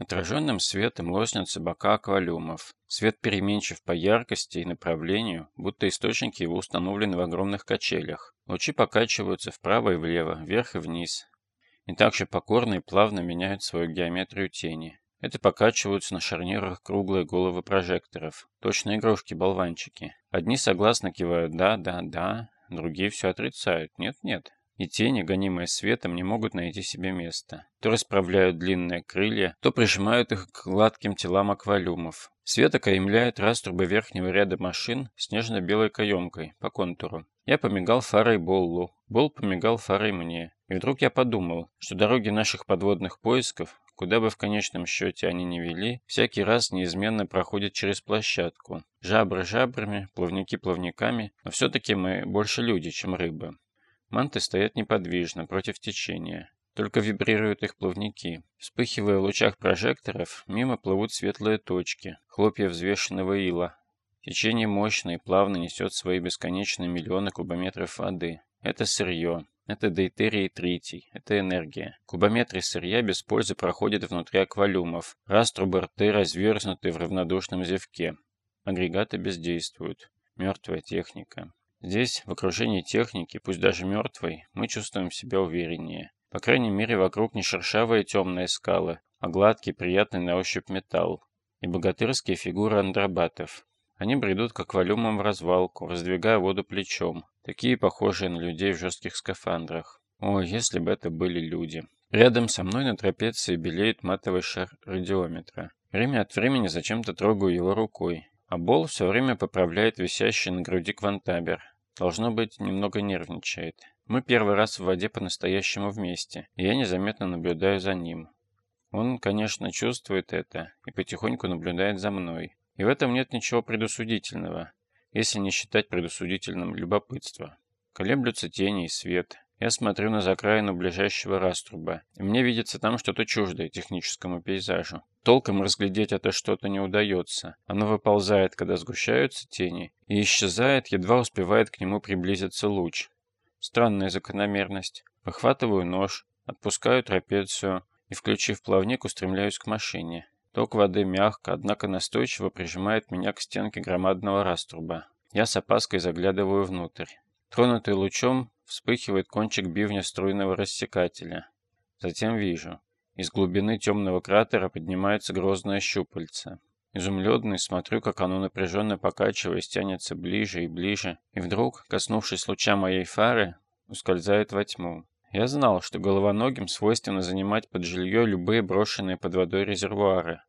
Отраженным светом лоснятся бока аквалюмов. Свет переменчив по яркости и направлению, будто источники его установлены в огромных качелях. Лучи покачиваются вправо и влево, вверх и вниз. И также покорно и плавно меняют свою геометрию тени. Это покачиваются на шарнирах круглые головы прожекторов. Точно игрушки-болванчики. Одни согласно кивают «да, да, да», другие все отрицают «нет, нет». И тени, гонимые светом, не могут найти себе места. То расправляют длинные крылья, то прижимают их к гладким телам аквалюмов. Свет окаймляет раструбы верхнего ряда машин снежно-белой каемкой по контуру. Я помигал фарой Боллу, Болл помигал фарой мне. И вдруг я подумал, что дороги наших подводных поисков Куда бы в конечном счете они ни вели, всякий раз неизменно проходят через площадку. Жабры жабрами, плавники плавниками, но все-таки мы больше люди, чем рыбы. Манты стоят неподвижно, против течения. Только вибрируют их плавники. Вспыхивая в лучах прожекторов, мимо плывут светлые точки, хлопья взвешенного ила. Течение мощное и плавно несет свои бесконечные миллионы кубометров воды. Это сырье. Это дейтерий тритий, это энергия. Кубометры сырья без пользы проходят внутри аквалюмов. Раструбы рты разверзнуты в равнодушном зевке. Агрегаты бездействуют. Мертвая техника. Здесь, в окружении техники, пусть даже мертвой, мы чувствуем себя увереннее. По крайней мере, вокруг не шершавые темные скалы, а гладкий, приятный на ощупь металл. И богатырские фигуры андробатов. Они бредут к аквалюмам в развалку, раздвигая воду плечом, такие похожие на людей в жестких скафандрах. О, если бы это были люди. Рядом со мной на трапеции белеет матовый шар радиометра. Время от времени зачем-то трогаю его рукой, а Бол все время поправляет висящий на груди квантабер. Должно быть, немного нервничает. Мы первый раз в воде по-настоящему вместе, и я незаметно наблюдаю за ним. Он, конечно, чувствует это и потихоньку наблюдает за мной. И в этом нет ничего предусудительного, если не считать предусудительным любопытство. Колеблются тени и свет. Я смотрю на закраину ближайшего раструба, и мне видится там что-то чуждое техническому пейзажу. Толком разглядеть это что-то не удается. Оно выползает, когда сгущаются тени, и исчезает, едва успевает к нему приблизиться луч. Странная закономерность. Выхватываю нож, отпускаю трапецию и, включив плавник, устремляюсь к машине. Ток воды мягко, однако настойчиво прижимает меня к стенке громадного раструба. Я с опаской заглядываю внутрь. Тронутый лучом вспыхивает кончик бивня струйного рассекателя. Затем вижу. Из глубины темного кратера поднимается грозное щупальце. Изумленный смотрю, как оно напряженно покачиваясь тянется ближе и ближе, и вдруг, коснувшись луча моей фары, ускользает во тьму. Я знал, что головоногим свойственно занимать под жилье любые брошенные под водой резервуары.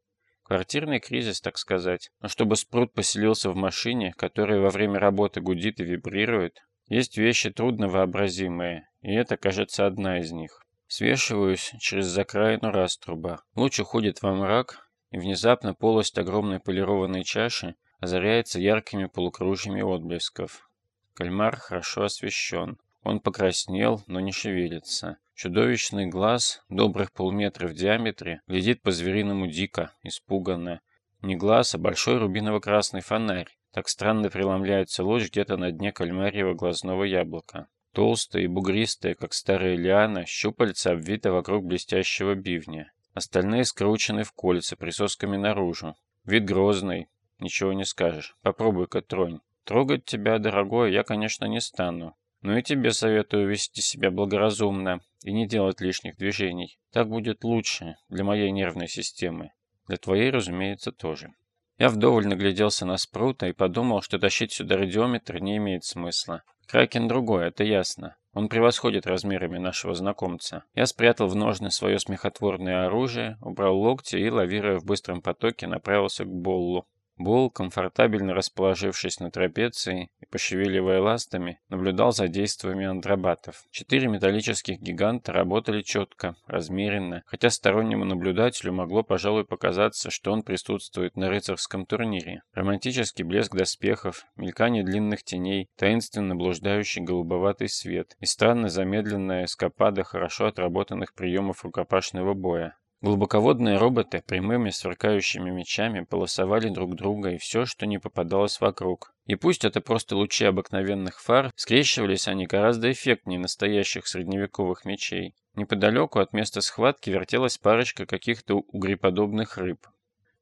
Квартирный кризис, так сказать. Но чтобы спрут поселился в машине, которая во время работы гудит и вибрирует, есть вещи трудновообразимые, и это, кажется, одна из них. Свешиваюсь через закраину раструба. Луч уходит во мрак, и внезапно полость огромной полированной чаши озаряется яркими полукружьями отблесков. Кальмар хорошо освещен. Он покраснел, но не шевелится. Чудовищный глаз, добрых полметра в диаметре, глядит по-звериному дико, испуганно. Не глаз, а большой рубиново-красный фонарь. Так странно преломляется луч где-то на дне кальмарьего глазного яблока. Толстые и бугристые, как старые лианы, щупальца обвиты вокруг блестящего бивня. Остальные скручены в кольца, присосками наружу. Вид грозный, ничего не скажешь. Попробуй-ка тронь. Трогать тебя, дорогой, я, конечно, не стану. Ну и тебе советую вести себя благоразумно и не делать лишних движений. Так будет лучше для моей нервной системы. Для твоей, разумеется, тоже. Я вдоволь нагляделся на спрута и подумал, что тащить сюда радиометр не имеет смысла. Кракен другой, это ясно. Он превосходит размерами нашего знакомца. Я спрятал в ножны свое смехотворное оружие, убрал локти и, лавируя в быстром потоке, направился к Боллу. Бол, комфортабельно расположившись на трапеции и пошевеливая ластами, наблюдал за действиями андробатов. Четыре металлических гиганта работали четко, размеренно, хотя стороннему наблюдателю могло, пожалуй, показаться, что он присутствует на рыцарском турнире. Романтический блеск доспехов, мелькание длинных теней, таинственно блуждающий голубоватый свет и странно замедленная эскапада хорошо отработанных приемов рукопашного боя. Глубоководные роботы прямыми сверкающими мечами полосовали друг друга и все, что не попадалось вокруг. И пусть это просто лучи обыкновенных фар, скрещивались они гораздо эффектнее настоящих средневековых мечей. Неподалеку от места схватки вертелась парочка каких-то угреподобных рыб.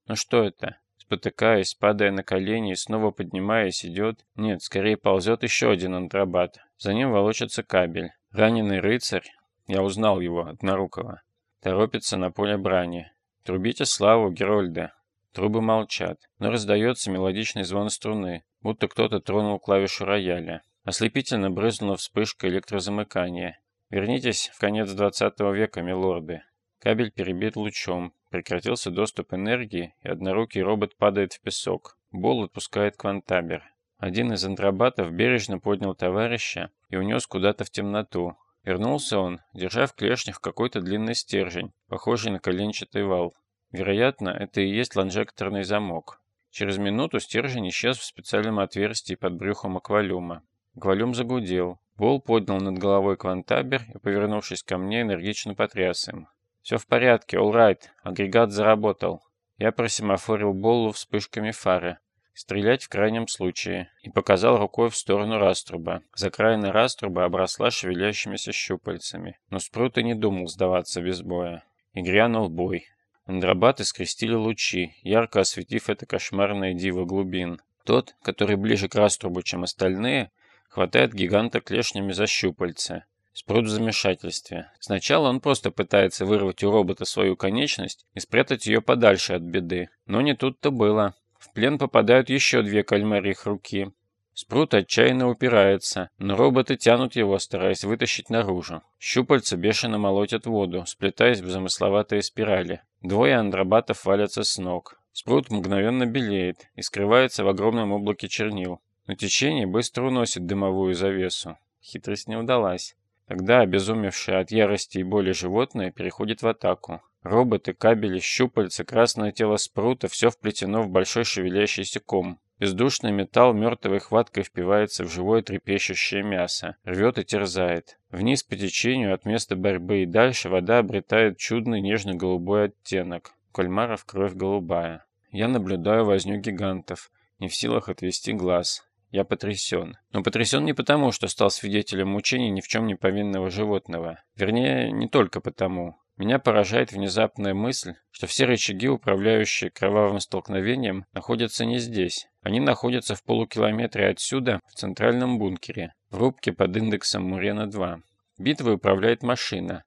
Ну что это? Спотыкаясь, падая на колени и снова поднимаясь, идет... Нет, скорее ползет еще один антробат. За ним волочится кабель. Раненый рыцарь, я узнал его, однорукого, торопится на поле брани. Трубите славу Герольда. Трубы молчат, но раздается мелодичный звон струны, будто кто-то тронул клавишу рояля. Ослепительно брызнула вспышка электрозамыкания. Вернитесь в конец 20 века, милорды. Кабель перебит лучом, прекратился доступ энергии, и однорукий робот падает в песок. Бол отпускает квантабер. Один из антробатов бережно поднял товарища и унес куда-то в темноту. Вернулся он, держа в клешнях какой-то длинный стержень, похожий на коленчатый вал. Вероятно, это и есть лонжекторный замок. Через минуту стержень исчез в специальном отверстии под брюхом аквалюма. Аквалюм загудел. Бол поднял над головой квантабер и, повернувшись ко мне, энергично потряс им. «Все в порядке, all right. Агрегат заработал». Я просимофорил Боллу вспышками фары стрелять в крайнем случае, и показал рукой в сторону раструба. Закраина раструба обросла шевелящимися щупальцами, но Спрут и не думал сдаваться без боя. И грянул бой. Андробаты скрестили лучи, ярко осветив это кошмарное диво глубин. Тот, который ближе к раструбу, чем остальные, хватает гиганта клешнями за щупальца. Спрут в замешательстве. Сначала он просто пытается вырвать у робота свою конечность и спрятать ее подальше от беды. Но не тут-то было. В плен попадают еще две кальмарьих руки. Спрут отчаянно упирается, но роботы тянут его, стараясь вытащить наружу. Щупальца бешено молотят воду, сплетаясь в замысловатые спирали. Двое андробатов валятся с ног. Спрут мгновенно белеет и скрывается в огромном облаке чернил. Но течение быстро уносит дымовую завесу. Хитрость не удалась. Тогда обезумевшее от ярости и боли животное переходит в атаку. Роботы, кабели, щупальца, красное тело спрута – все вплетено в большой шевелящийся ком. Бездушный металл мертвой хваткой впивается в живое трепещущее мясо, рвет и терзает. Вниз по течению от места борьбы и дальше вода обретает чудный нежно-голубой оттенок. Кальмаров кровь голубая. Я наблюдаю возню гигантов, не в силах отвести глаз. Я потрясен. Но потрясен не потому, что стал свидетелем мучений ни в чем не повинного животного. Вернее, не только потому. Меня поражает внезапная мысль, что все рычаги, управляющие кровавым столкновением, находятся не здесь. Они находятся в полукилометре отсюда, в центральном бункере, в рубке под индексом Мурена-2. Битвой управляет машина.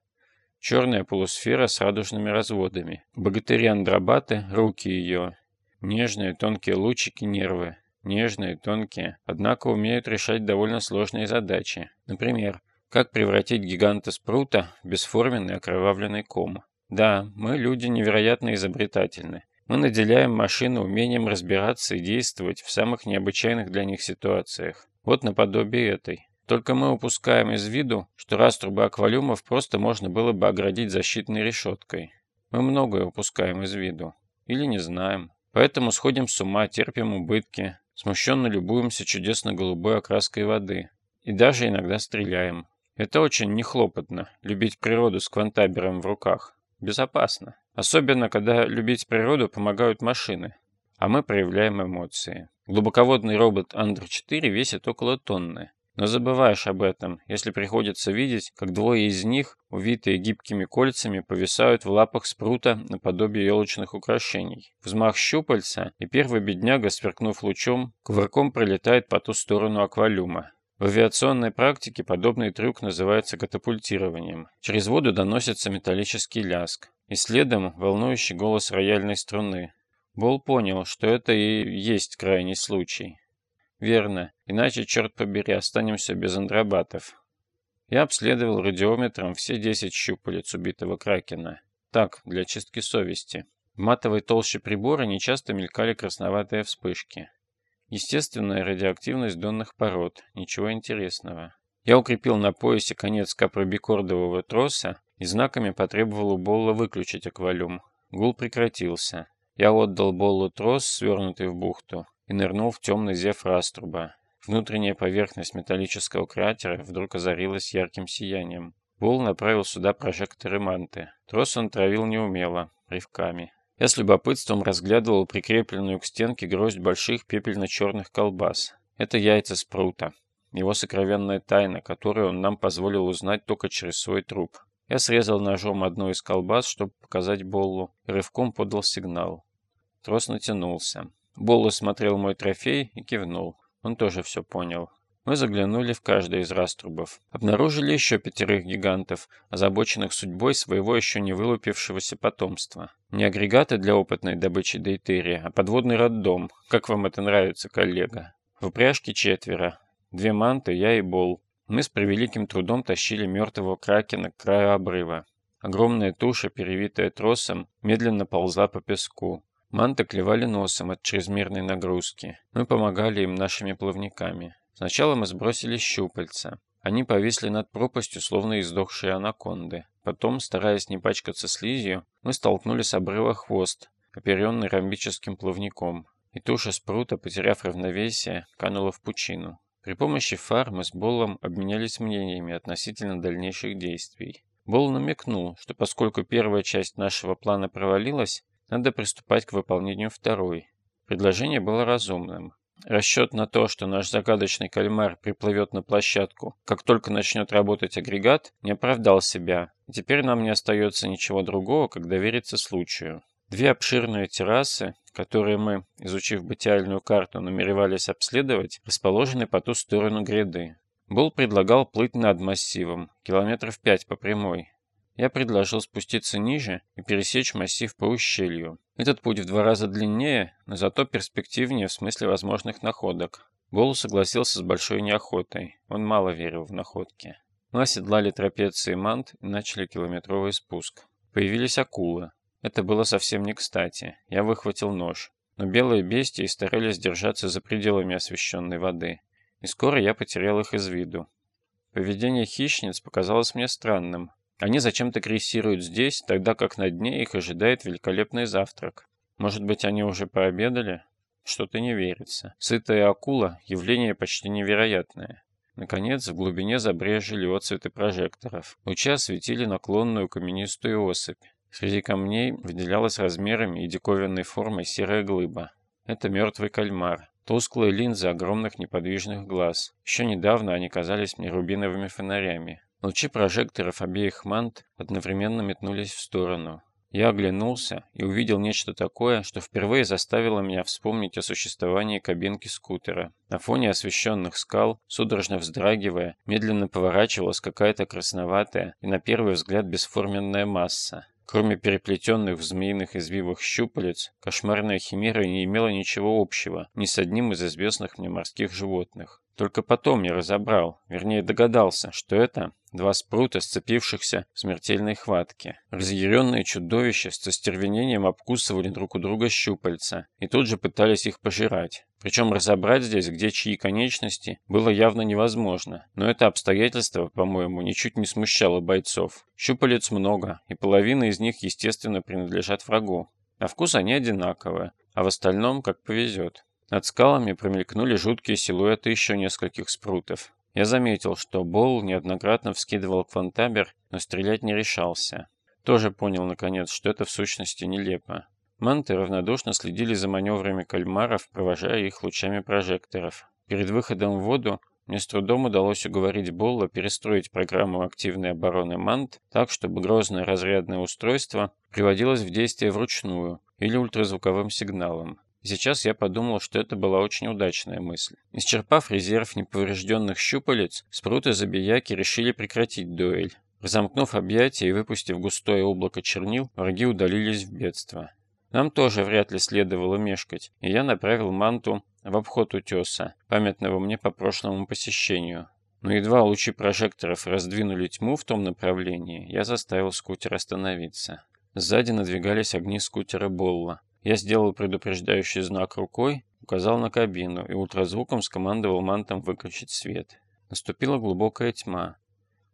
Черная полусфера с радужными разводами. Богатыри-андробаты, руки ее. Нежные тонкие лучики нервы. Нежные, тонкие, однако умеют решать довольно сложные задачи. Например, как превратить гиганта Спрута в бесформенный окровавленный ком? Да, мы люди невероятно изобретательны. Мы наделяем машины умением разбираться и действовать в самых необычайных для них ситуациях. Вот наподобие этой. Только мы упускаем из виду, что раструбы аквалюмов просто можно было бы оградить защитной решеткой. Мы многое упускаем из виду. Или не знаем. Поэтому сходим с ума, терпим убытки, смущенно любуемся чудесно-голубой окраской воды. И даже иногда стреляем. Это очень нехлопотно – любить природу с квантабером в руках. Безопасно. Особенно, когда любить природу помогают машины. А мы проявляем эмоции. Глубоководный робот Андр-4 весит около тонны. Но забываешь об этом, если приходится видеть, как двое из них, увитые гибкими кольцами, повисают в лапах спрута наподобие елочных украшений. Взмах щупальца, и первый бедняга, сверкнув лучом, кувырком пролетает по ту сторону аквалюма. В авиационной практике подобный трюк называется катапультированием. Через воду доносится металлический ляск. И следом волнующий голос рояльной струны. Бол понял, что это и есть крайний случай. Верно, иначе, черт побери, останемся без андробатов. Я обследовал радиометром все 10 щупалец убитого кракена. Так, для чистки совести. В матовой толще прибора нечасто мелькали красноватые вспышки. Естественная радиоактивность донных пород. Ничего интересного. Я укрепил на поясе конец капробикордового троса и знаками потребовал у Болла выключить аквалюм. Гул прекратился. Я отдал Боллу трос, свернутый в бухту, и нырнул в темный зев раструба. Внутренняя поверхность металлического кратера вдруг озарилась ярким сиянием. Пол направил сюда прожекторы манты. Трос он травил неумело, рывками. Я с любопытством разглядывал прикрепленную к стенке гроздь больших пепельно-черных колбас. Это яйца спрута. Его сокровенная тайна, которую он нам позволил узнать только через свой труп. Я срезал ножом одну из колбас, чтобы показать Боллу, и рывком подал сигнал. Трос натянулся. Болла смотрел мой трофей и кивнул. Он тоже все понял. Мы заглянули в каждый из раструбов. Обнаружили еще пятерых гигантов, озабоченных судьбой своего еще не вылупившегося потомства. Не агрегаты для опытной добычи дейтерия, а подводный роддом. Как вам это нравится, коллега? В упряжке четверо. Две манты, я и Бол. Мы с превеликим трудом тащили мертвого кракена к краю обрыва. Огромная туша, перевитая тросом, медленно ползла по песку. Манты клевали носом от чрезмерной нагрузки. Мы помогали им нашими плавниками. Сначала мы сбросили щупальца. Они повисли над пропастью, словно издохшие анаконды. Потом, стараясь не пачкаться слизью, мы столкнули с обрыва хвост, оперенный ромбическим плавником. И туша спрута, потеряв равновесие, канула в пучину. При помощи фар мы с Боллом обменялись мнениями относительно дальнейших действий. Болл намекнул, что поскольку первая часть нашего плана провалилась, надо приступать к выполнению второй. Предложение было разумным. Расчет на то, что наш загадочный кальмар приплывет на площадку, как только начнет работать агрегат, не оправдал себя, теперь нам не остается ничего другого, как довериться случаю. Две обширные террасы, которые мы, изучив бытиальную карту, намеревались обследовать, расположены по ту сторону гряды. Бол предлагал плыть над массивом, километров пять по прямой, я предложил спуститься ниже и пересечь массив по ущелью. Этот путь в два раза длиннее, но зато перспективнее в смысле возможных находок. Голу согласился с большой неохотой. Он мало верил в находки. Мы оседлали трапеции мант и начали километровый спуск. Появились акулы. Это было совсем не кстати. Я выхватил нож. Но белые бестии старались держаться за пределами освещенной воды. И скоро я потерял их из виду. Поведение хищниц показалось мне странным. Они зачем-то крейсируют здесь, тогда как на дне их ожидает великолепный завтрак. Может быть, они уже пообедали? Что-то не верится. Сытая акула – явление почти невероятное. Наконец, в глубине забрежили отцветы прожекторов. Лучи осветили наклонную каменистую осыпь. Среди камней выделялась размерами и диковинной формой серая глыба. Это мертвый кальмар. Тусклые линзы огромных неподвижных глаз. Еще недавно они казались мне рубиновыми фонарями. Лучи прожекторов обеих мант одновременно метнулись в сторону. Я оглянулся и увидел нечто такое, что впервые заставило меня вспомнить о существовании кабинки скутера. На фоне освещенных скал, судорожно вздрагивая, медленно поворачивалась какая-то красноватая и на первый взгляд бесформенная масса. Кроме переплетенных в змеиных извивах щупалец, кошмарная химера не имела ничего общего ни с одним из известных мне морских животных. Только потом я разобрал, вернее догадался, что это два спрута, сцепившихся в смертельной хватке. Разъяренные чудовища с остервенением обкусывали друг у друга щупальца и тут же пытались их пожирать. Причем разобрать здесь, где чьи конечности, было явно невозможно. Но это обстоятельство, по-моему, ничуть не смущало бойцов. Щупалец много, и половина из них, естественно, принадлежат врагу. На вкус они одинаковые, а в остальном как повезет. Над скалами промелькнули жуткие силуэты еще нескольких спрутов. Я заметил, что Болл неоднократно вскидывал квантабер, но стрелять не решался. Тоже понял, наконец, что это в сущности нелепо. Манты равнодушно следили за маневрами кальмаров, провожая их лучами прожекторов. Перед выходом в воду мне с трудом удалось уговорить Болла перестроить программу активной обороны Мант так, чтобы грозное разрядное устройство приводилось в действие вручную или ультразвуковым сигналом. Сейчас я подумал, что это была очень удачная мысль. Исчерпав резерв неповрежденных щупалец, спруты забияки решили прекратить дуэль. Разомкнув объятия и выпустив густое облако чернил, враги удалились в бедство. Нам тоже вряд ли следовало мешкать, и я направил манту в обход утеса, памятного мне по прошлому посещению. Но едва лучи прожекторов раздвинули тьму в том направлении, я заставил скутер остановиться. Сзади надвигались огни скутера Болла. Я сделал предупреждающий знак рукой, указал на кабину и ультразвуком скомандовал мантом выключить свет. Наступила глубокая тьма.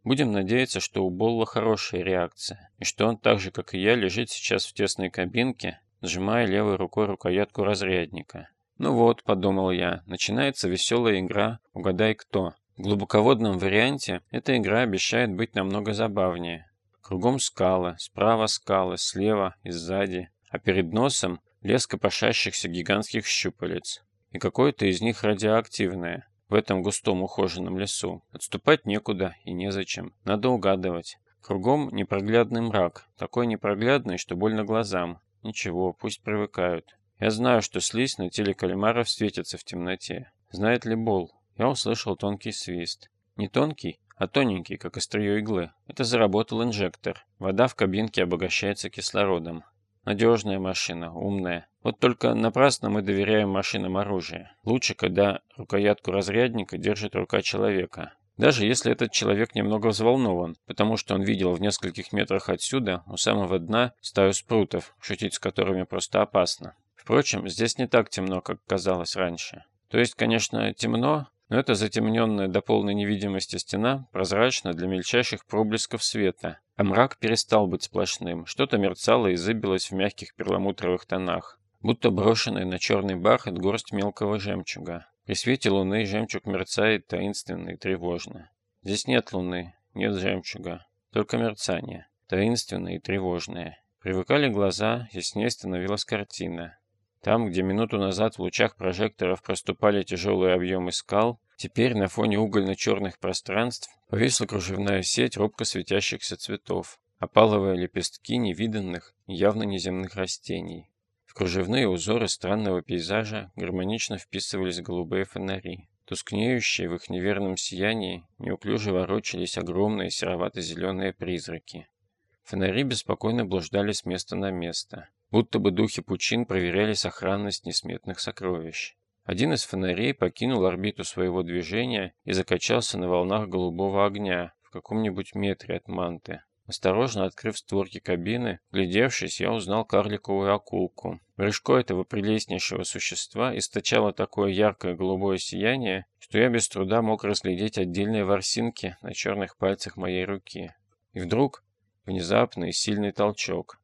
Будем надеяться, что у Болла хорошая реакция, и что он так же, как и я, лежит сейчас в тесной кабинке, сжимая левой рукой рукоятку разрядника. «Ну вот», — подумал я, — начинается веселая игра «Угадай кто». В глубоководном варианте эта игра обещает быть намного забавнее. Кругом скалы, справа скалы, слева и сзади, а перед носом лес копошащихся гигантских щупалец. И какое-то из них радиоактивное в этом густом ухоженном лесу. Отступать некуда и незачем. Надо угадывать. Кругом непроглядный мрак, такой непроглядный, что больно глазам. Ничего, пусть привыкают. Я знаю, что слизь на теле кальмаров светится в темноте. Знает ли Бол? Я услышал тонкий свист. Не тонкий, а тоненький, как острие иглы. Это заработал инжектор. Вода в кабинке обогащается кислородом. Надежная машина, умная. Вот только напрасно мы доверяем машинам оружия. Лучше, когда рукоятку разрядника держит рука человека. Даже если этот человек немного взволнован, потому что он видел в нескольких метрах отсюда, у самого дна, стаю спрутов, шутить с которыми просто опасно. Впрочем, здесь не так темно, как казалось раньше. То есть, конечно, темно, но эта затемненная до полной невидимости стена прозрачна для мельчайших проблесков света, а мрак перестал быть сплошным, что-то мерцало и зыбилось в мягких перламутровых тонах, будто брошенный на черный бархат горсть мелкого жемчуга. При свете луны жемчуг мерцает таинственно и тревожно. Здесь нет луны, нет жемчуга, только мерцание, таинственное и тревожное. Привыкали глаза, яснее становилась картина. Там, где минуту назад в лучах прожекторов проступали тяжелые объемы скал, теперь на фоне угольно-черных пространств повисла кружевная сеть робко светящихся цветов, опаловые лепестки невиданных явно неземных растений. В кружевные узоры странного пейзажа гармонично вписывались голубые фонари. Тускнеющие в их неверном сиянии неуклюже ворочались огромные серовато-зеленые призраки. Фонари беспокойно блуждали с места на место будто бы духи пучин проверяли сохранность несметных сокровищ. Один из фонарей покинул орбиту своего движения и закачался на волнах голубого огня в каком-нибудь метре от манты. Осторожно открыв створки кабины, глядевшись, я узнал карликовую акулку. Брюшко этого прелестнейшего существа источало такое яркое голубое сияние, что я без труда мог разглядеть отдельные ворсинки на черных пальцах моей руки. И вдруг внезапный сильный толчок.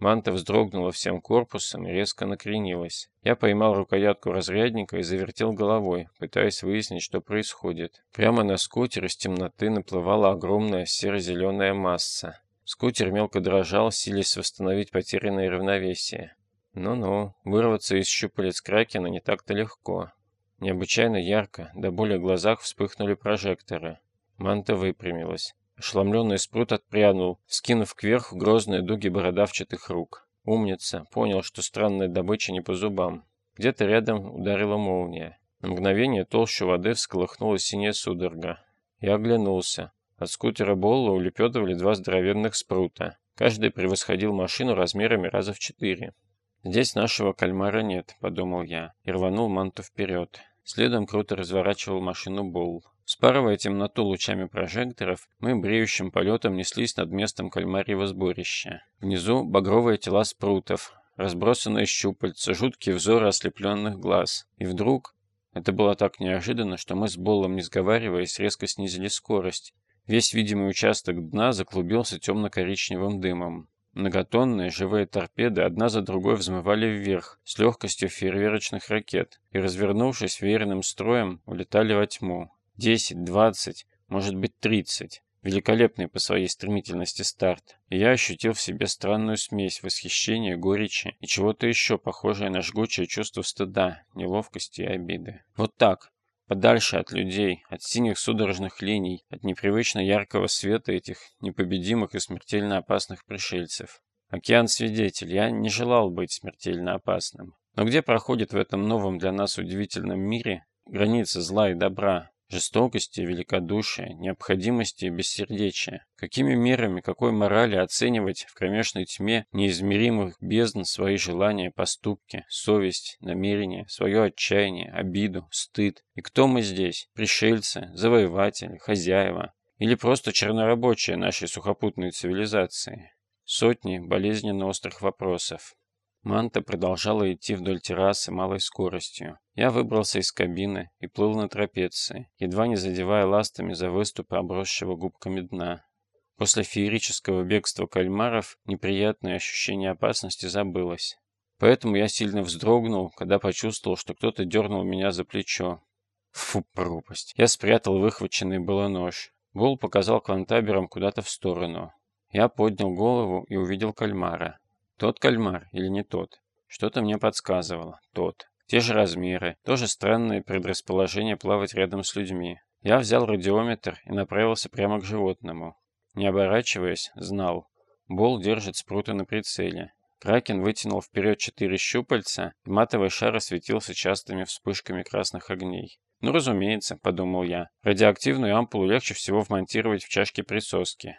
Манта вздрогнула всем корпусом и резко накренилась. Я поймал рукоятку разрядника и завертел головой, пытаясь выяснить, что происходит. Прямо на скутере из темноты наплывала огромная серо-зеленая масса. Скутер мелко дрожал, силясь восстановить потерянное равновесие. Ну-ну, вырваться из щупалец Кракена не так-то легко. Необычайно ярко, до боли в глазах вспыхнули прожекторы. Манта выпрямилась. Ошеломленный спрут отпрянул, скинув кверху грозные дуги бородавчатых рук. Умница, понял, что странная добыча не по зубам. Где-то рядом ударила молния. На мгновение толщу воды всколыхнула синяя судорога. Я оглянулся. От скутера Болла улепетывали два здоровенных спрута. Каждый превосходил машину размерами раза в четыре. «Здесь нашего кальмара нет», — подумал я, и рванул манту вперед. Следом круто разворачивал машину Болл. Спарывая темноту лучами прожекторов, мы бреющим полетом неслись над местом кальмарьего сборища. Внизу багровые тела спрутов, разбросанные щупальца, жуткие взоры ослепленных глаз. И вдруг... Это было так неожиданно, что мы с Боллом, не сговариваясь, резко снизили скорость. Весь видимый участок дна заклубился темно-коричневым дымом. Многотонные живые торпеды одна за другой взмывали вверх с легкостью фейерверочных ракет и, развернувшись веерным строем, улетали во тьму. 10, 20, может быть 30. Великолепный по своей стремительности старт. И я ощутил в себе странную смесь восхищения, горечи и чего-то еще похожее на жгучее чувство стыда, неловкости и обиды. Вот так, подальше от людей, от синих судорожных линий, от непривычно яркого света этих непобедимых и смертельно опасных пришельцев. Океан-свидетель, я не желал быть смертельно опасным. Но где проходит в этом новом для нас удивительном мире граница зла и добра, жестокости, великодушия, необходимости и бессердечия. Какими мерами, какой морали оценивать в кромешной тьме неизмеримых бездн свои желания, поступки, совесть, намерения, свое отчаяние, обиду, стыд? И кто мы здесь? Пришельцы, завоеватели, хозяева? Или просто чернорабочие нашей сухопутной цивилизации? Сотни болезненно острых вопросов. Манта продолжала идти вдоль террасы малой скоростью. Я выбрался из кабины и плыл на трапеции, едва не задевая ластами за выступы обросшего губками дна. После феерического бегства кальмаров неприятное ощущение опасности забылось. Поэтому я сильно вздрогнул, когда почувствовал, что кто-то дернул меня за плечо. Фу, пропасть. Я спрятал выхваченный было нож. Гул показал квантабером куда-то в сторону. Я поднял голову и увидел кальмара. Тот кальмар или не тот? Что-то мне подсказывало. Тот. Те же размеры, тоже странное предрасположение плавать рядом с людьми. Я взял радиометр и направился прямо к животному. Не оборачиваясь, знал. Бол держит спрута на прицеле. Кракен вытянул вперед четыре щупальца, и матовый шар осветился частыми вспышками красных огней. «Ну, разумеется», — подумал я, — «радиоактивную ампулу легче всего вмонтировать в чашке присоски».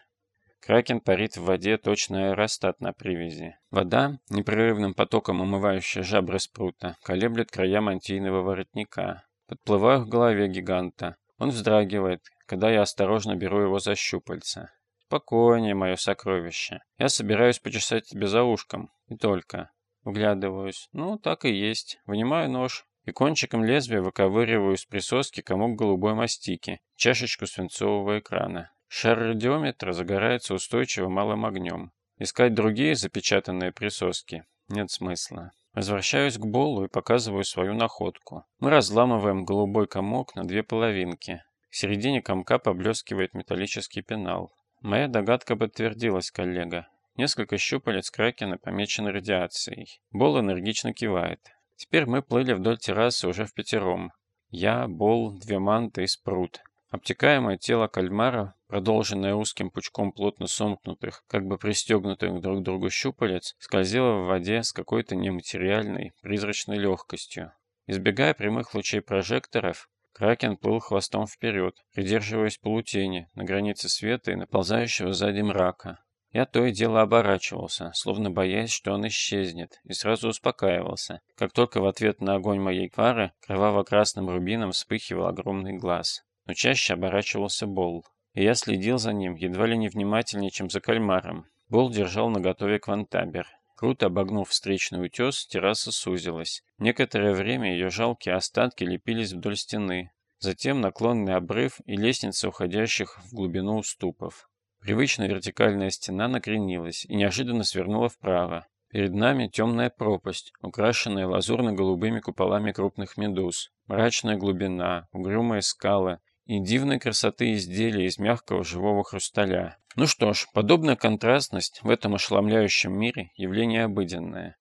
Кракен парит в воде точно аэростат на привязи. Вода, непрерывным потоком омывающая жабры спрута, колеблет края мантийного воротника. Подплываю к голове гиганта. Он вздрагивает, когда я осторожно беру его за щупальца. Спокойнее, мое сокровище. Я собираюсь почесать тебе за ушком. И только. Вглядываюсь. Ну, так и есть. Вынимаю нож и кончиком лезвия выковыриваю из присоски комок голубой мастики, чашечку свинцового экрана. Шар радиометра загорается устойчиво малым огнем. Искать другие запечатанные присоски нет смысла. Возвращаюсь к Болу и показываю свою находку. Мы разламываем голубой комок на две половинки. В середине комка поблескивает металлический пенал. Моя догадка подтвердилась, коллега. Несколько щупалец Кракена помечены радиацией. Бол энергично кивает. Теперь мы плыли вдоль террасы уже в пятером. Я, Бол, две манты и спрут. Обтекаемое тело кальмара, продолженное узким пучком плотно сомкнутых, как бы пристегнутых друг к другу щупалец, скользило в воде с какой-то нематериальной, призрачной легкостью. Избегая прямых лучей прожекторов, Кракен плыл хвостом вперед, придерживаясь полутени, на границе света и наползающего сзади мрака. Я то и дело оборачивался, словно боясь, что он исчезнет, и сразу успокаивался, как только в ответ на огонь моей фары кроваво-красным рубином вспыхивал огромный глаз. Но чаще оборачивался Бол, и я следил за ним едва ли не внимательнее, чем за кальмаром. Бол держал наготове квантабер. Круто обогнув встречный утес, терраса сузилась. Некоторое время ее жалкие остатки лепились вдоль стены. Затем наклонный обрыв и лестница уходящих в глубину уступов. Привычная вертикальная стена накренилась и неожиданно свернула вправо. Перед нами темная пропасть, украшенная лазурно-голубыми куполами крупных медуз. Мрачная глубина, угрюмые скалы и дивной красоты изделия из мягкого живого хрусталя. Ну что ж, подобная контрастность в этом ошеломляющем мире – явление обыденное.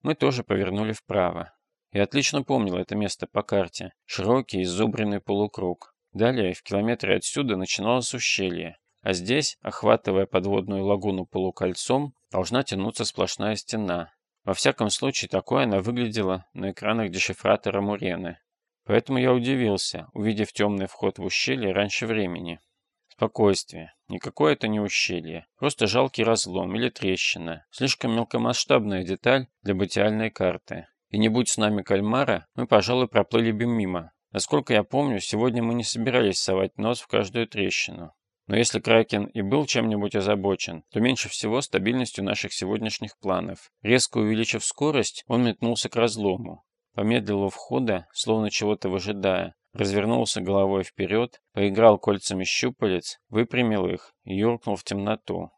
Мы тоже повернули вправо. Я отлично помнил это место по карте. Широкий изубренный полукруг. Далее, в километре отсюда, начиналось ущелье. А здесь, охватывая подводную лагуну полукольцом, должна тянуться сплошная стена. Во всяком случае, такое она выглядела на экранах дешифратора Мурены. Поэтому я удивился, увидев темный вход в ущелье раньше времени. Спокойствие. Никакое это не ущелье. Просто жалкий разлом или трещина. Слишком мелкомасштабная деталь для бытиальной карты. И не будь с нами кальмара, мы, пожалуй, проплыли бы мимо. Насколько я помню, сегодня мы не собирались совать нос в каждую трещину. Но если Кракен и был чем-нибудь озабочен, то меньше всего стабильностью наших сегодняшних планов. Резко увеличив скорость, он метнулся к разлому. Помедлил у входа, словно чего-то выжидая, развернулся головой вперед, поиграл кольцами щупалец, выпрямил их и юркнул в темноту.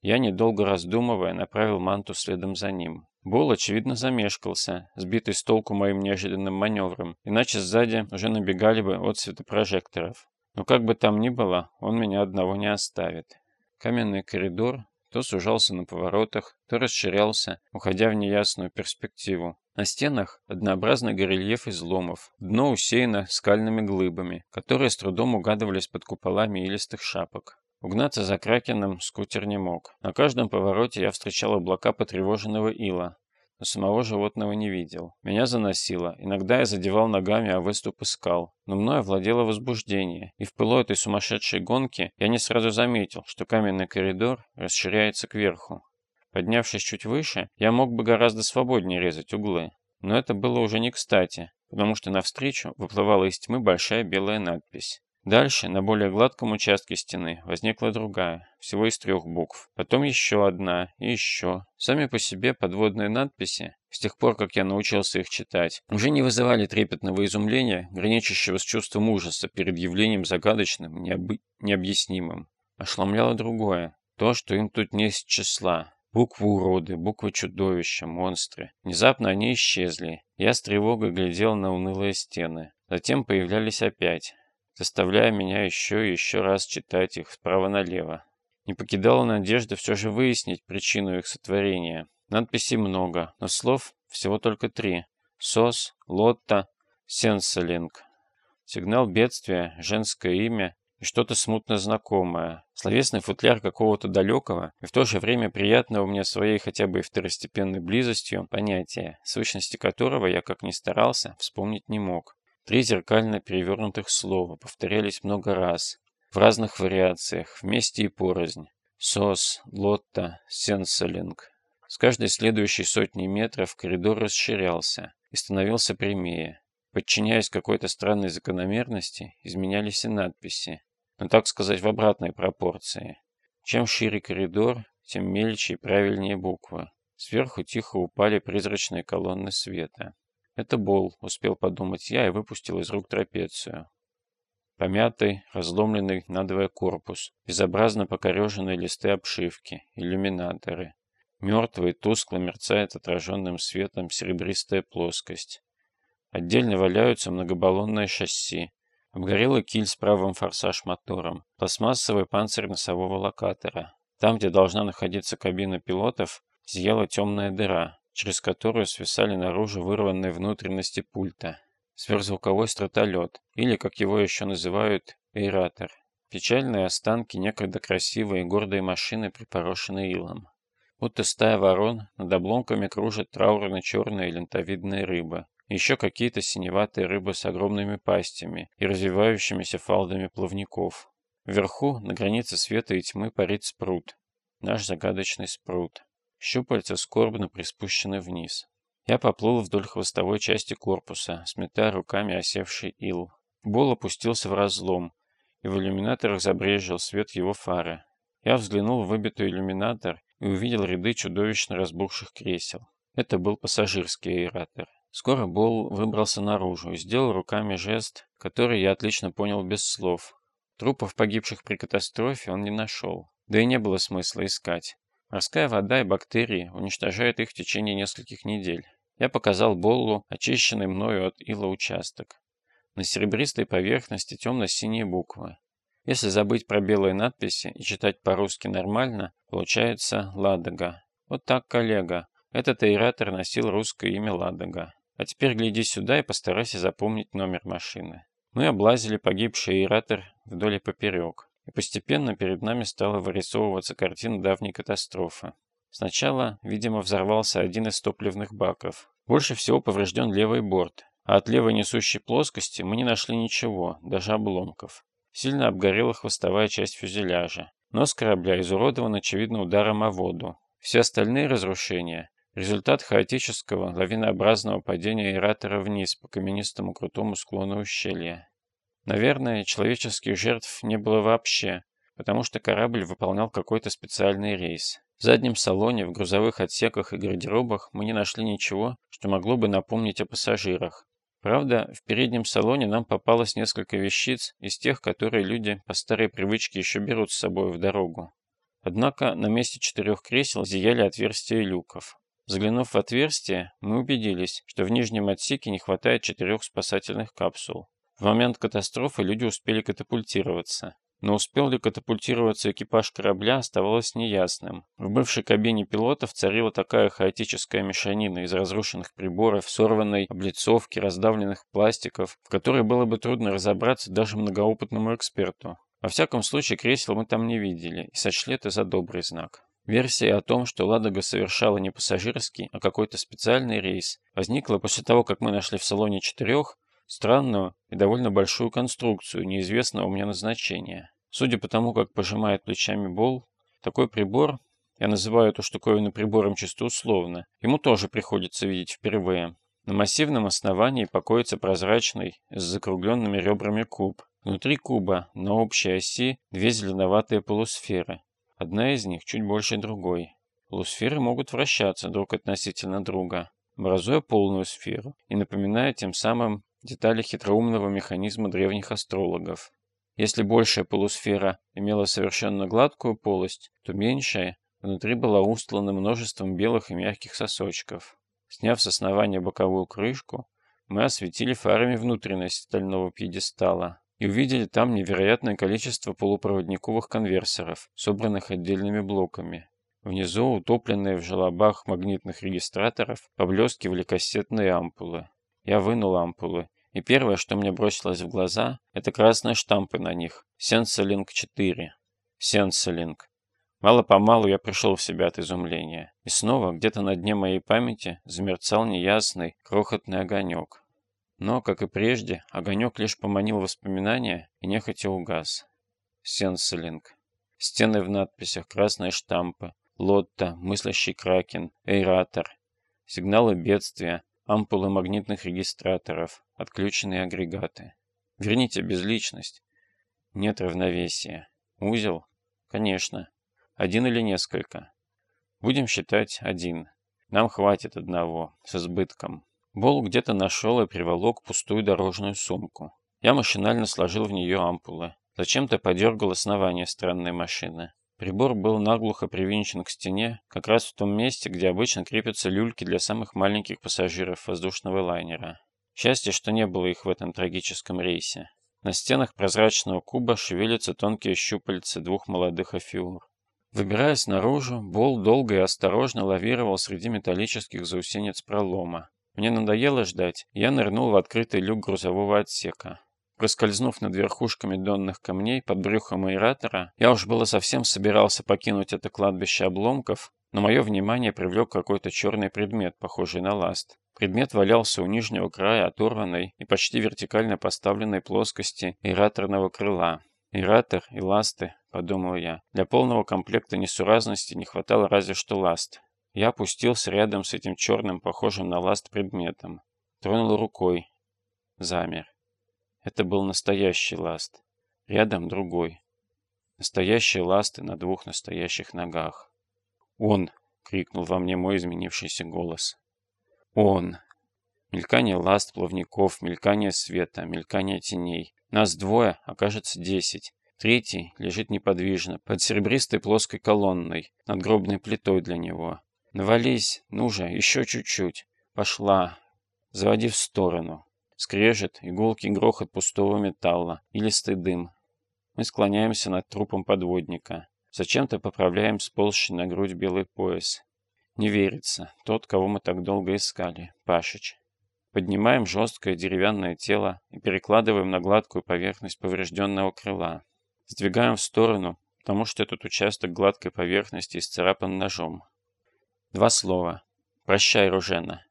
Я, недолго раздумывая, направил манту следом за ним. Бол, очевидно, замешкался, сбитый с толку моим неожиданным маневром, иначе сзади уже набегали бы отсветы прожекторов. Но как бы там ни было, он меня одного не оставит. Каменный коридор то сужался на поворотах, то расширялся, уходя в неясную перспективу. На стенах однообразный горельеф изломов, дно усеяно скальными глыбами, которые с трудом угадывались под куполами илистых шапок. Угнаться за кракеном скутер не мог. На каждом повороте я встречал облака потревоженного ила, но самого животного не видел. Меня заносило. Иногда я задевал ногами о выступы скал. Но мною овладело возбуждение, и в пылу этой сумасшедшей гонки я не сразу заметил, что каменный коридор расширяется кверху. Поднявшись чуть выше, я мог бы гораздо свободнее резать углы. Но это было уже не кстати, потому что навстречу выплывала из тьмы большая белая надпись. Дальше, на более гладком участке стены, возникла другая, всего из трех букв. Потом еще одна и еще. Сами по себе подводные надписи, с тех пор, как я научился их читать, уже не вызывали трепетного изумления, граничащего с чувством ужаса перед явлением загадочным, необы... необъяснимым. Ошламляло другое. То, что им тут не из числа, Буквы уроды, буквы чудовища, монстры. Внезапно они исчезли. Я с тревогой глядел на унылые стены. затем появлялись опять, заставляя меня еще и еще раз читать их справа налево. Не покидала надежда все же выяснить причину их сотворения. Надписей много, но слов всего только три. СОС, Лотта, Сенсалинг. Сигнал бедствия, женское имя что-то смутно знакомое. Словесный футляр какого-то далекого и в то же время приятного мне своей хотя бы и второстепенной близостью понятия, сущности которого я, как ни старался, вспомнить не мог. Три зеркально перевернутых слова повторялись много раз, в разных вариациях, вместе и порознь. СОС, Лотта, Сенсалинг. С каждой следующей сотни метров коридор расширялся и становился прямее. Подчиняясь какой-то странной закономерности, изменялись и надписи, но так сказать в обратной пропорции. Чем шире коридор, тем мельче и правильнее буквы. Сверху тихо упали призрачные колонны света. «Это Бол», — успел подумать я и выпустил из рук трапецию. Помятый, разломленный надвое корпус, безобразно покореженные листы обшивки, иллюминаторы. Мертвый, тускло мерцает отраженным светом серебристая плоскость. Отдельно валяются многобаллонные шасси, обгорелый киль с правым форсаж-мотором, пластмассовый панцирь носового локатора. Там, где должна находиться кабина пилотов, зияла темная дыра, через которую свисали наружу вырванные внутренности пульта. Сверхзвуковой стратолет, или, как его еще называют, эйратор. Печальные останки некогда красивой и гордой машины, припорошенной илом. Будто стая ворон, над обломками кружат траурно-черные лентовидные рыбы. Еще какие-то синеватые рыбы с огромными пастями и развивающимися фалдами плавников. Вверху, на границе света и тьмы, парит спрут. Наш загадочный спрут. Щупальца скорбно приспущены вниз. Я поплыл вдоль хвостовой части корпуса, сметая руками осевший ил. Бол опустился в разлом, и в иллюминаторах забрежил свет его фары. Я взглянул в выбитый иллюминатор и увидел ряды чудовищно разбухших кресел. Это был пассажирский аэратор. Скоро Бол выбрался наружу и сделал руками жест, который я отлично понял без слов. Трупов, погибших при катастрофе, он не нашел. Да и не было смысла искать. Морская вода и бактерии уничтожают их в течение нескольких недель. Я показал Боллу очищенный мною от ила участок. На серебристой поверхности темно-синие буквы. Если забыть про белые надписи и читать по-русски нормально, получается «Ладога». Вот так, коллега. Этот аэратор носил русское имя Ладога. А теперь гляди сюда и постарайся запомнить номер машины. Мы облазили погибший аэратор вдоль и поперек. И постепенно перед нами стала вырисовываться картина давней катастрофы. Сначала, видимо, взорвался один из топливных баков. Больше всего поврежден левый борт, а от левой несущей плоскости мы не нашли ничего, даже обломков. Сильно обгорела хвостовая часть фюзеляжа. Нос корабля изуродован, очевидно, ударом о воду. Все остальные разрушения – результат хаотического, лавинообразного падения аэратора вниз по каменистому крутому склону ущелья. Наверное, человеческих жертв не было вообще, потому что корабль выполнял какой-то специальный рейс. В заднем салоне, в грузовых отсеках и гардеробах мы не нашли ничего, что могло бы напомнить о пассажирах. Правда, в переднем салоне нам попалось несколько вещиц из тех, которые люди по старой привычке еще берут с собой в дорогу. Однако на месте четырех кресел зияли отверстия люков. Заглянув в отверстие, мы убедились, что в нижнем отсеке не хватает четырех спасательных капсул. В момент катастрофы люди успели катапультироваться. Но успел ли катапультироваться экипаж корабля, оставалось неясным. В бывшей кабине пилотов царила такая хаотическая мешанина из разрушенных приборов, сорванной облицовки, раздавленных пластиков, в которой было бы трудно разобраться даже многоопытному эксперту. Во всяком случае, кресел мы там не видели и сочли это за добрый знак. Версия о том, что «Ладога» совершала не пассажирский, а какой-то специальный рейс, возникла после того, как мы нашли в салоне четырех странную и довольно большую конструкцию неизвестного мне назначения. Судя по тому, как пожимает плечами Бол, такой прибор, я называю эту штуковину прибором чисто условно, ему тоже приходится видеть впервые. На массивном основании покоится прозрачный с закругленными ребрами куб. Внутри куба на общей оси две зеленоватые полусферы. Одна из них чуть больше другой. Полусферы могут вращаться друг относительно друга, образуя полную сферу и напоминая тем самым детали хитроумного механизма древних астрологов. Если большая полусфера имела совершенно гладкую полость, то меньшая внутри была устлана множеством белых и мягких сосочков. Сняв с основания боковую крышку, мы осветили фарами внутренность стального пьедестала и увидели там невероятное количество полупроводниковых конверсоров, собранных отдельными блоками. Внизу, утопленные в желобах магнитных регистраторов, поблескивали кассетные ампулы. Я вынул ампулы, и первое, что мне бросилось в глаза, это красные штампы на них. Сенсолинг 4. Сенсолинг. Мало-помалу я пришел в себя от изумления. И снова, где-то на дне моей памяти, замерцал неясный, крохотный огонек. Но, как и прежде, огонек лишь поманил воспоминания и нехотя угас. Сенсолинг. Стены в надписях, красные штампы, Лотта, мыслящий кракен, эйратор. Сигналы бедствия, ампулы магнитных регистраторов, отключенные агрегаты. Верните безличность. Нет равновесия. Узел? Конечно. Один или несколько? Будем считать один. Нам хватит одного, с избытком. Бол где-то нашел и приволок пустую дорожную сумку. Я машинально сложил в нее ампулы. Зачем-то подергал основание странной машины. Прибор был наглухо привинчен к стене, как раз в том месте, где обычно крепятся люльки для самых маленьких пассажиров воздушного лайнера. Счастье, что не было их в этом трагическом рейсе. На стенах прозрачного куба шевелятся тонкие щупальца двух молодых афиур. Выбираясь наружу, Бол долго и осторожно лавировал среди металлических заусенец пролома. Мне надоело ждать, я нырнул в открытый люк грузового отсека. Проскользнув над верхушками донных камней под брюхом аэратора, я уж было совсем собирался покинуть это кладбище обломков, но мое внимание привлек какой-то черный предмет, похожий на ласт. Предмет валялся у нижнего края оторванной и почти вертикально поставленной плоскости аэраторного крыла. Аэратор и ласты, подумал я. Для полного комплекта несуразности не хватало разве что ласт. Я опустился рядом с этим черным, похожим на ласт предметом. Тронул рукой. Замер. Это был настоящий ласт. Рядом другой. Настоящие ласты на двух настоящих ногах. «Он!» — крикнул во мне мой изменившийся голос. «Он!» Мелькание ласт, плавников, мелькание света, мелькание теней. Нас двое, окажется десять. Третий лежит неподвижно, под серебристой плоской колонной, над гробной плитой для него. Навались, ну же, еще чуть-чуть. Пошла. Заводи в сторону. Скрежет, иголки грохот пустого металла, илистый дым. Мы склоняемся над трупом подводника. Зачем-то поправляем сползший на грудь белый пояс. Не верится. Тот, кого мы так долго искали. Пашич. Поднимаем жесткое деревянное тело и перекладываем на гладкую поверхность поврежденного крыла. Сдвигаем в сторону, потому что этот участок гладкой поверхности исцарапан ножом. Два слова. «Прощай, Ружена».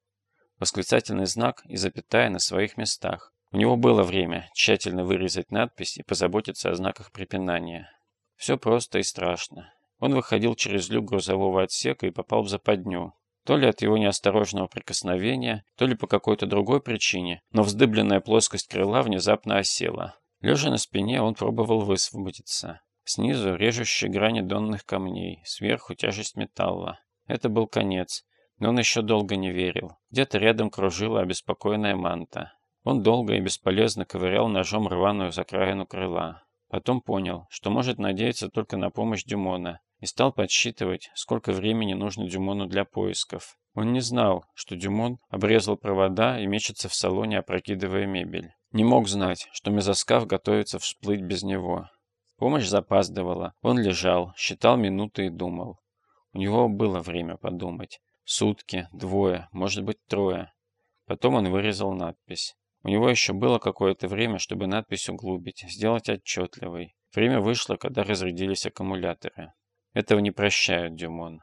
Восклицательный знак и запятая на своих местах. У него было время тщательно вырезать надпись и позаботиться о знаках препинания. Все просто и страшно. Он выходил через люк грузового отсека и попал в западню. То ли от его неосторожного прикосновения, то ли по какой-то другой причине, но вздыбленная плоскость крыла внезапно осела. Лежа на спине, он пробовал высвободиться. Снизу режущие грани донных камней, сверху тяжесть металла. Это был конец, но он еще долго не верил. Где-то рядом кружила обеспокоенная манта. Он долго и бесполезно ковырял ножом рваную закраину крыла. Потом понял, что может надеяться только на помощь Дюмона, и стал подсчитывать, сколько времени нужно Дюмону для поисков. Он не знал, что Дюмон обрезал провода и мечется в салоне, опрокидывая мебель. Не мог знать, что мезоскаф готовится всплыть без него. Помощь запаздывала. Он лежал, считал минуты и думал. У него было время подумать. Сутки, двое, может быть трое. Потом он вырезал надпись. У него еще было какое-то время, чтобы надпись углубить, сделать отчетливой. Время вышло, когда разрядились аккумуляторы. Этого не прощают, Дюмон.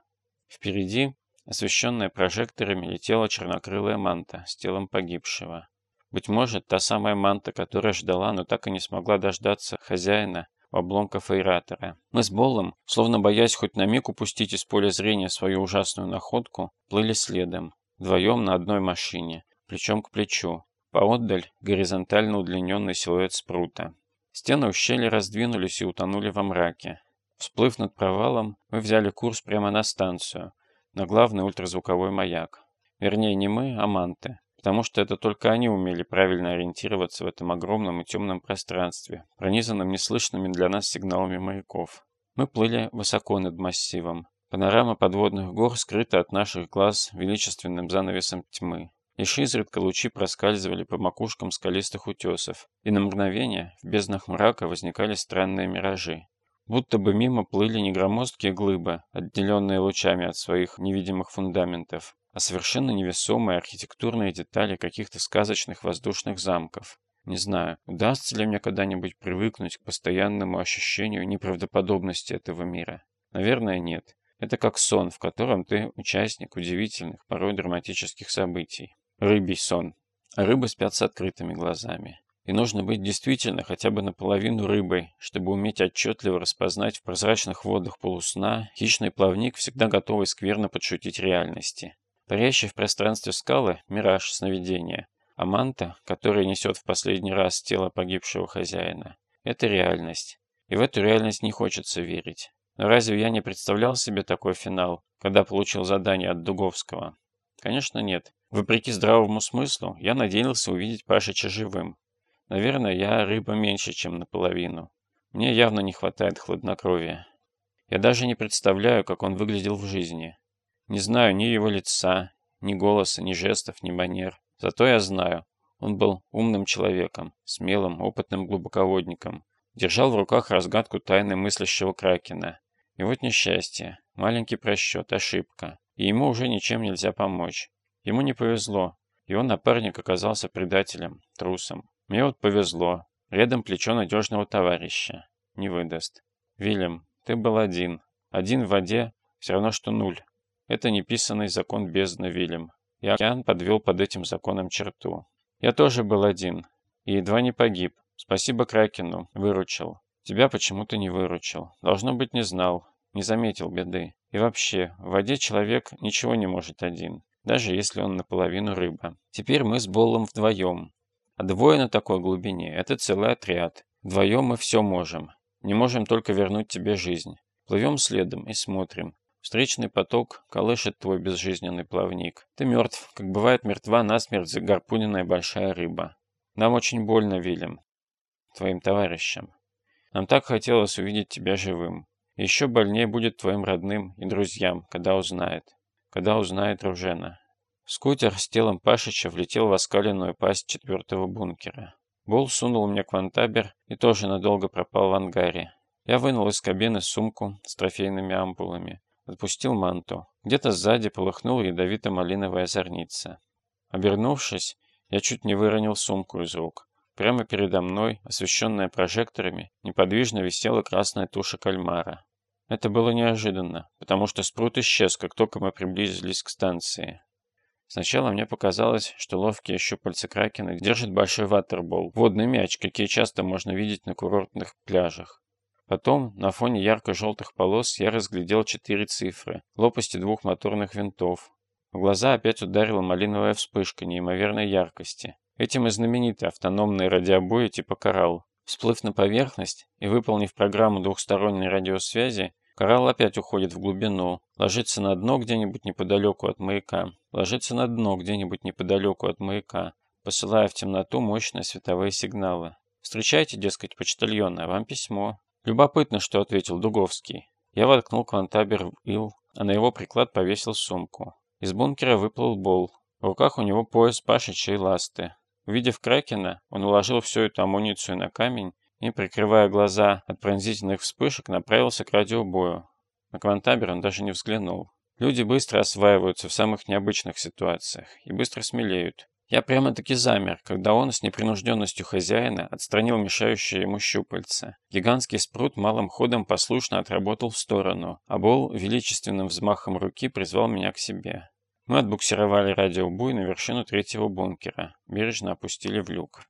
Впереди, освещенная прожекторами, летела чернокрылая манта с телом погибшего. Быть может, та самая манта, которая ждала, но так и не смогла дождаться хозяина, обломков аэратора. Мы с Боллом, словно боясь хоть на миг упустить из поля зрения свою ужасную находку, плыли следом, вдвоем на одной машине, плечом к плечу. Поотдаль горизонтально удлиненный силуэт спрута. Стены ущелья раздвинулись и утонули во мраке. Всплыв над провалом, мы взяли курс прямо на станцию, на главный ультразвуковой маяк. Вернее, не мы, а манты потому что это только они умели правильно ориентироваться в этом огромном и темном пространстве, пронизанном неслышными для нас сигналами маяков. Мы плыли высоко над массивом. Панорама подводных гор скрыта от наших глаз величественным занавесом тьмы. Лишь изредка лучи проскальзывали по макушкам скалистых утесов, и на мгновение в безднах мрака возникали странные миражи. Будто бы мимо плыли не громоздкие глыбы, отделенные лучами от своих невидимых фундаментов, а совершенно невесомые архитектурные детали каких-то сказочных воздушных замков. Не знаю, удастся ли мне когда-нибудь привыкнуть к постоянному ощущению неправдоподобности этого мира. Наверное, нет. Это как сон, в котором ты участник удивительных, порой драматических событий. Рыбий сон. А рыбы спят с открытыми глазами. И нужно быть действительно хотя бы наполовину рыбой, чтобы уметь отчетливо распознать в прозрачных водах полусна хищный плавник, всегда готовый скверно подшутить реальности. Парящие в пространстве скалы – мираж, сновидения. А манта, которая несет в последний раз тело погибшего хозяина – это реальность. И в эту реальность не хочется верить. Но разве я не представлял себе такой финал, когда получил задание от Дуговского? Конечно, нет. Вопреки здравому смыслу, я надеялся увидеть Пашича живым. Наверное, я рыба меньше, чем наполовину. Мне явно не хватает хладнокровия. Я даже не представляю, как он выглядел в жизни. Не знаю ни его лица, ни голоса, ни жестов, ни манер. Зато я знаю, он был умным человеком, смелым, опытным глубоководником. Держал в руках разгадку тайны мыслящего Кракена. И вот несчастье, маленький просчет, ошибка. И ему уже ничем нельзя помочь. Ему не повезло. Его напарник оказался предателем, трусом. Мне вот повезло. Рядом плечо надежного товарища. Не выдаст. Вильям, ты был один. Один в воде все равно, что нуль. Это неписанный закон бездны, Вильям. И океан подвел под этим законом черту. Я тоже был один. И едва не погиб. Спасибо Кракену. Выручил. Тебя почему-то не выручил. Должно быть, не знал. Не заметил беды. И вообще, в воде человек ничего не может один. Даже если он наполовину рыба. Теперь мы с Боллом вдвоем. А двое на такой глубине – это целый отряд. Вдвоем мы все можем. Не можем только вернуть тебе жизнь. Плывем следом и смотрим. Встречный поток колышет твой безжизненный плавник. Ты мертв, как бывает мертва насмерть загорпуненная большая рыба. Нам очень больно, Вильям. Твоим товарищам. Нам так хотелось увидеть тебя живым. Еще больнее будет твоим родным и друзьям, когда узнает. Когда узнает Ружена. Скутер с телом Пашича влетел в оскаленную пасть четвертого бункера. Бол сунул мне квантабер и тоже надолго пропал в ангаре. Я вынул из кабины сумку с трофейными ампулами. Отпустил манту. Где-то сзади полыхнула ядовито-малиновая зорница. Обернувшись, я чуть не выронил сумку из рук. Прямо передо мной, освещенная прожекторами, неподвижно висела красная туша кальмара. Это было неожиданно, потому что спрут исчез, как только мы приблизились к станции. Сначала мне показалось, что ловкие щупальца кракена держат большой ватербол, водный мяч, какие часто можно видеть на курортных пляжах. Потом, на фоне ярко-желтых полос, я разглядел четыре цифры, лопасти двух моторных винтов. В глаза опять ударила малиновая вспышка неимоверной яркости. Этим и знамениты автономные радиобои типа «Коралл». Всплыв на поверхность и выполнив программу двухсторонней радиосвязи, Коралл опять уходит в глубину, ложится на дно где-нибудь неподалеку от маяка, ложится на дно где-нибудь неподалеку от маяка, посылая в темноту мощные световые сигналы. «Встречайте, дескать, почтальона, вам письмо». Любопытно, что ответил Дуговский. Я воткнул квантабер в ил, а на его приклад повесил сумку. Из бункера выплыл Бол. В руках у него пояс пашичей ласты. Увидев Кракена, он уложил всю эту амуницию на камень и, прикрывая глаза от пронзительных вспышек, направился к радиобою. На квантабер он даже не взглянул. Люди быстро осваиваются в самых необычных ситуациях и быстро смелеют. Я прямо-таки замер, когда он с непринужденностью хозяина отстранил мешающее ему щупальце. Гигантский спрут малым ходом послушно отработал в сторону, а Бол величественным взмахом руки призвал меня к себе. Мы отбуксировали радиобуй на вершину третьего бункера, бережно опустили в люк.